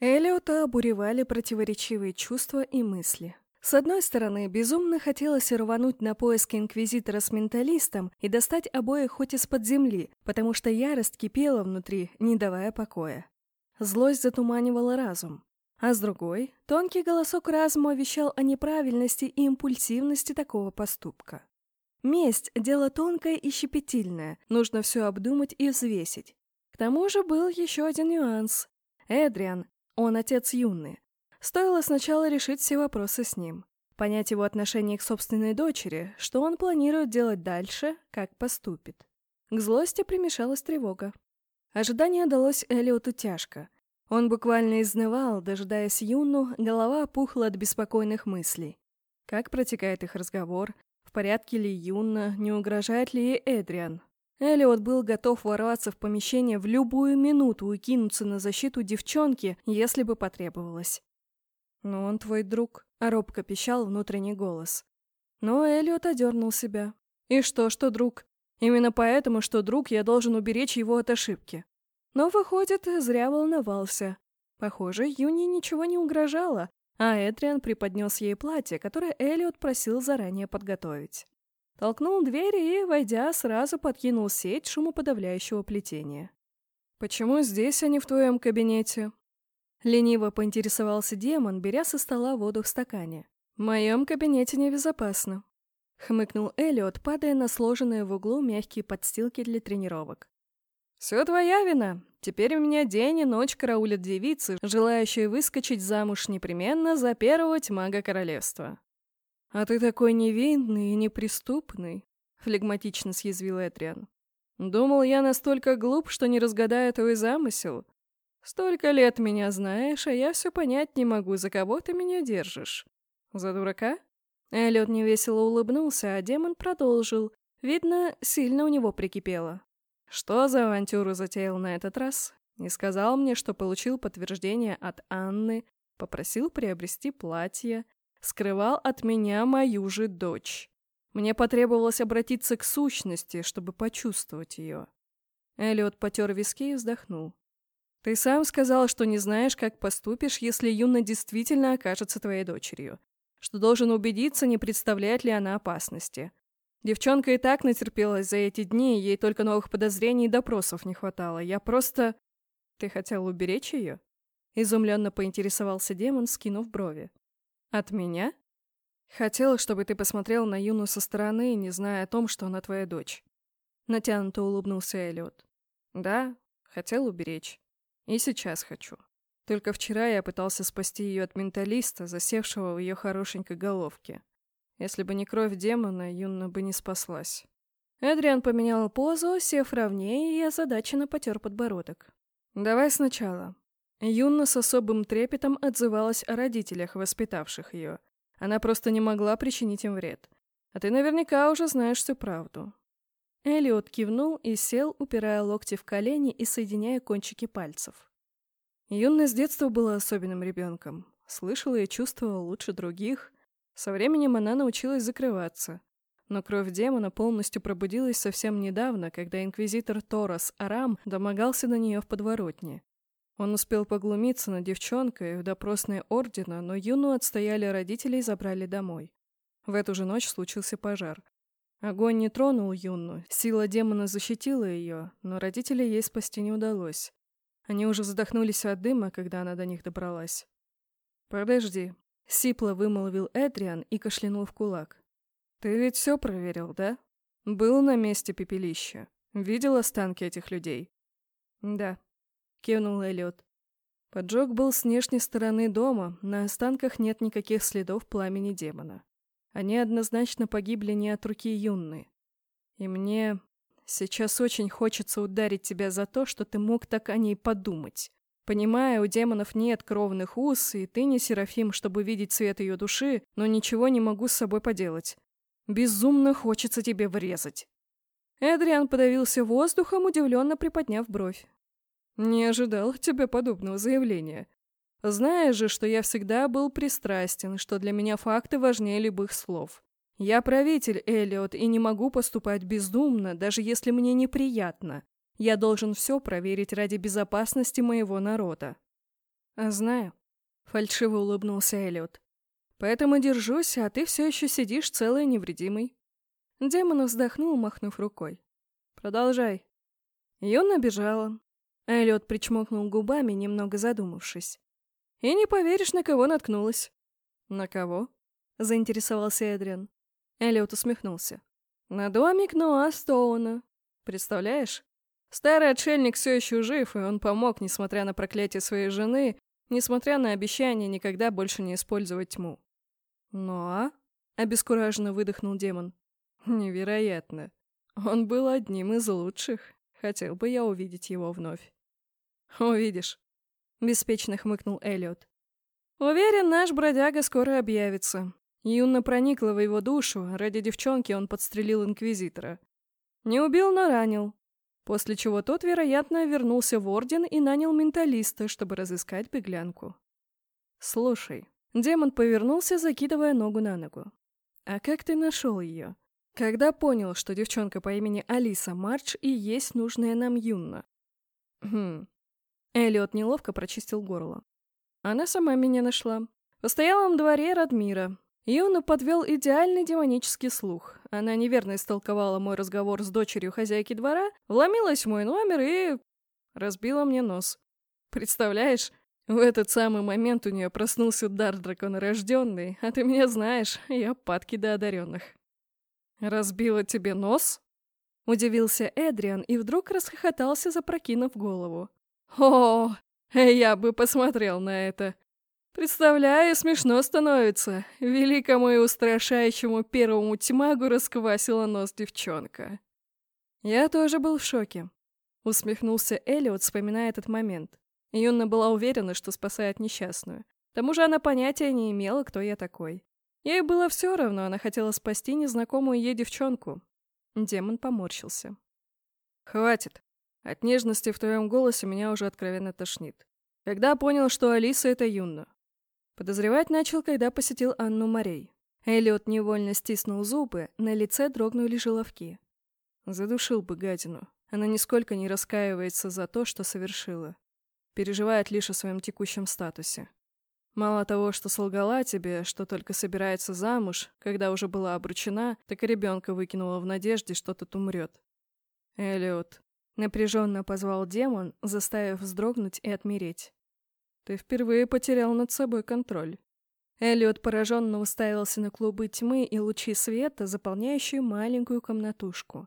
Эллиота обуревали противоречивые чувства и мысли. С одной стороны, безумно хотелось рвануть на поиски Инквизитора с менталистом и достать обоих хоть из-под земли, потому что ярость кипела внутри, не давая покоя. Злость затуманивала разум. А с другой, тонкий голосок разума вещал о неправильности и импульсивности такого поступка. Месть – дело тонкое и щепетильное, нужно все обдумать и взвесить. К тому же был еще один нюанс. Эдриан, он отец Юны, Стоило сначала решить все вопросы с ним, понять его отношение к собственной дочери, что он планирует делать дальше, как поступит. К злости примешалась тревога. Ожидание далось Элиоту тяжко. Он буквально изнывал, дожидаясь Юну, голова опухла от беспокойных мыслей. Как протекает их разговор? В порядке ли Юна? Не угрожает ли ей Эдриан? Элиот был готов ворваться в помещение в любую минуту и кинуться на защиту девчонки, если бы потребовалось. «Но он твой друг», — робко пищал внутренний голос. Но Элliot одернул себя. «И что, что друг? Именно поэтому, что друг, я должен уберечь его от ошибки». Но, выходит, зря волновался. Похоже, Юни ничего не угрожало, а Эдриан преподнес ей платье, которое Элliot просил заранее подготовить. Толкнул дверь и, войдя, сразу подкинул сеть шумоподавляющего плетения. «Почему здесь, а не в твоем кабинете?» Лениво поинтересовался демон, беря со стола воду в стакане. «В моем кабинете небезопасно», — хмыкнул Элиот, падая на сложенные в углу мягкие подстилки для тренировок. «Все твоя вина. Теперь у меня день и ночь караулят девицы, желающие выскочить замуж непременно за первого тьмага королевства». «А ты такой невинный и неприступный», — флегматично съязвил Этриан. «Думал, я настолько глуп, что не разгадаю твой замысел. Столько лет меня знаешь, а я все понять не могу, за кого ты меня держишь. За дурака? Эллиот невесело улыбнулся, а демон продолжил. Видно, сильно у него прикипело. Что за авантюру затеял на этот раз? Не сказал мне, что получил подтверждение от Анны, попросил приобрести платье, скрывал от меня мою же дочь. Мне потребовалось обратиться к сущности, чтобы почувствовать ее. Эллиот потер виски и вздохнул. Ты сам сказал, что не знаешь, как поступишь, если Юна действительно окажется твоей дочерью. Что должен убедиться, не представляет ли она опасности. Девчонка и так натерпелась за эти дни, ей только новых подозрений и допросов не хватало. Я просто... Ты хотел уберечь ее? Изумленно поинтересовался демон, скинув брови. От меня? Хотел, чтобы ты посмотрел на Юну со стороны, не зная о том, что она твоя дочь. Натянуто улыбнулся Эллиот. Да, хотел уберечь. И сейчас хочу. Только вчера я пытался спасти ее от менталиста, засевшего в ее хорошенькой головке. Если бы не кровь демона, Юнна бы не спаслась. Эдриан поменял позу, сев ровнее и озадаченно потер подбородок. «Давай сначала». Юнна с особым трепетом отзывалась о родителях, воспитавших ее. Она просто не могла причинить им вред. А ты наверняка уже знаешь всю правду. Элиот кивнул и сел, упирая локти в колени и соединяя кончики пальцев. Юна с детства была особенным ребенком. Слышала и чувствовала лучше других. Со временем она научилась закрываться. Но кровь демона полностью пробудилась совсем недавно, когда инквизитор Торос Арам домогался на нее в подворотне. Он успел поглумиться над девчонкой в допросной ордена, но Юну отстояли родители и забрали домой. В эту же ночь случился пожар. Огонь не тронул Юнну, сила демона защитила ее, но родителей ей спасти не удалось. Они уже задохнулись от дыма, когда она до них добралась. «Подожди», — сипло вымолвил Эдриан и кашлянул в кулак. «Ты ведь все проверил, да? Был на месте пепелища. Видел останки этих людей?» «Да», — кивнул Эллиот. Поджог был с внешней стороны дома, на останках нет никаких следов пламени демона. Они однозначно погибли не от руки Юнны. И мне сейчас очень хочется ударить тебя за то, что ты мог так о ней подумать. Понимаю, у демонов нет кровных уз, и ты не Серафим, чтобы видеть цвет ее души, но ничего не могу с собой поделать. Безумно хочется тебе врезать. Эдриан подавился воздухом, удивленно приподняв бровь. «Не ожидал от тебя подобного заявления. Знаешь же, что я всегда был пристрастен, что для меня факты важнее любых слов. Я правитель, Элиот, и не могу поступать бездумно, даже если мне неприятно. Я должен все проверить ради безопасности моего народа. «Знаю», — фальшиво улыбнулся Эллиот. «Поэтому держусь, а ты все еще сидишь целый невредимый». Демон вздохнул, махнув рукой. «Продолжай». Юна бежала. Эллиот причмокнул губами, немного задумавшись. «И не поверишь, на кого наткнулась». «На кого?» — заинтересовался Эдриан. Эллиот усмехнулся. «На домик Ноа Стоуна. Представляешь? Старый отшельник все еще жив, и он помог, несмотря на проклятие своей жены, несмотря на обещание никогда больше не использовать тьму. «Ноа?» — обескураженно выдохнул демон. «Невероятно. Он был одним из лучших. Хотел бы я увидеть его вновь». «Увидишь», — беспечно хмыкнул Эллиот. «Уверен, наш бродяга скоро объявится. Юна проникла в его душу, ради девчонки он подстрелил Инквизитора. Не убил, но ранил. После чего тот, вероятно, вернулся в Орден и нанял менталиста, чтобы разыскать беглянку. «Слушай». Демон повернулся, закидывая ногу на ногу. «А как ты нашел ее? Когда понял, что девчонка по имени Алиса Марч и есть нужная нам Юнна?» «Хм...» Эллиот неловко прочистил горло. «Она сама меня нашла. В постоялом дворе Радмира. Юна подвел идеальный демонический слух. Она неверно истолковала мой разговор с дочерью хозяйки двора, вломилась в мой номер и... разбила мне нос. Представляешь, в этот самый момент у нее проснулся дар драконорожденный, а ты меня знаешь, я падки до одаренных. «Разбила тебе нос?» Удивился Эдриан и вдруг расхохотался, запрокинув голову. «О, я бы посмотрел на это. Представляю, смешно становится. Великому и устрашающему первому тьмагу расквасила нос девчонка. Я тоже был в шоке. Усмехнулся Элиот, вспоминая этот момент. Юнна была уверена, что спасает несчастную. К тому же она понятия не имела, кто я такой. Ей было все равно, она хотела спасти незнакомую ей девчонку. Демон поморщился. «Хватит. От нежности в твоем голосе меня уже откровенно тошнит. Когда понял, что Алиса — это Юнна? Подозревать начал, когда посетил Анну Морей. Эллиот невольно стиснул зубы, на лице дрогнули желовки. Задушил бы гадину. Она нисколько не раскаивается за то, что совершила. Переживает лишь о своем текущем статусе. Мало того, что солгала тебе, что только собирается замуж, когда уже была обручена, так и ребенка выкинула в надежде, что тот умрет. Эллиот. Напряженно позвал демон, заставив вздрогнуть и отмереть. Ты впервые потерял над собой контроль. Эллиот пораженно уставился на клубы тьмы и лучи света, заполняющие маленькую комнатушку.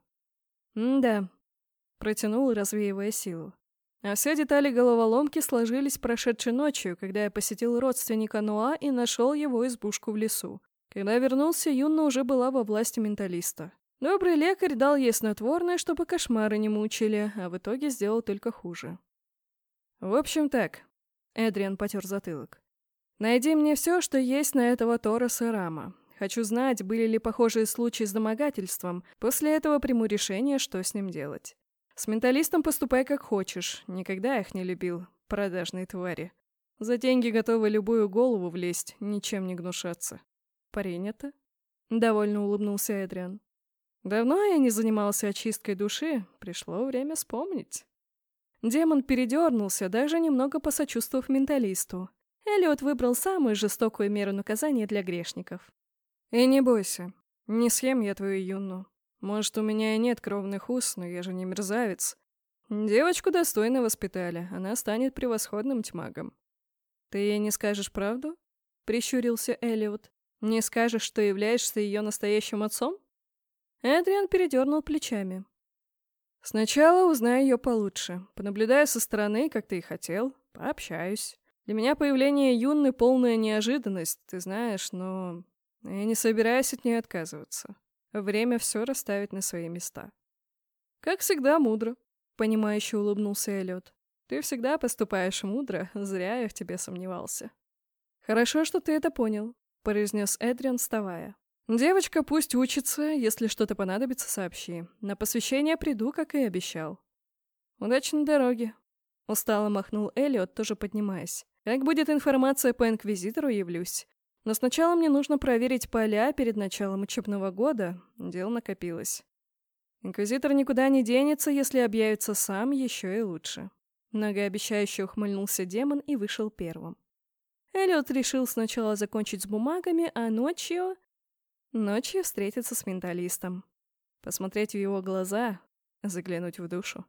«М-да», — протянул, развеивая силу. А все детали головоломки сложились прошедшей ночью, когда я посетил родственника Нуа и нашел его избушку в лесу. Когда вернулся, Юнна уже была во власти менталиста. Добрый лекарь дал ей снотворное, чтобы кошмары не мучили, а в итоге сделал только хуже. В общем так, Эдриан потер затылок. «Найди мне все, что есть на этого Тороса Рама. Хочу знать, были ли похожие случаи с домогательством. После этого приму решение, что с ним делать. С менталистом поступай как хочешь. Никогда их не любил. Продажные твари. За деньги готовы любую голову влезть, ничем не гнушаться. Принято?» Довольно улыбнулся Эдриан. «Давно я не занимался очисткой души. Пришло время вспомнить». Демон передернулся, даже немного посочувствовав менталисту. Эллиот выбрал самую жестокую меру наказания для грешников. «И не бойся, не съем я твою юну. Может, у меня и нет кровных уст, но я же не мерзавец. Девочку достойно воспитали, она станет превосходным тьмагом». «Ты ей не скажешь правду?» — прищурился Эллиот. «Не скажешь, что являешься ее настоящим отцом?» Эдриан передернул плечами. Сначала узнаю ее получше, понаблюдаю со стороны, как ты и хотел, пообщаюсь. Для меня появление Юнны — полная неожиданность, ты знаешь, но я не собираюсь от нее отказываться. Время все расставить на свои места. Как всегда, мудро, — понимающе улыбнулся Эллиот. Ты всегда поступаешь мудро, зря я в тебе сомневался. Хорошо, что ты это понял, — произнес Эдриан, вставая. «Девочка пусть учится, если что-то понадобится, сообщи. На посвящение приду, как и обещал». «Удачной дороги», — устало махнул Элliot, тоже поднимаясь. «Как будет информация по Инквизитору, явлюсь. Но сначала мне нужно проверить поля перед началом учебного года. Дел накопилось. Инквизитор никуда не денется, если объявится сам, еще и лучше. Многообещающе ухмыльнулся демон и вышел первым. Эллиот решил сначала закончить с бумагами, а ночью... Ночью встретиться с менталистом. Посмотреть в его глаза, заглянуть в душу.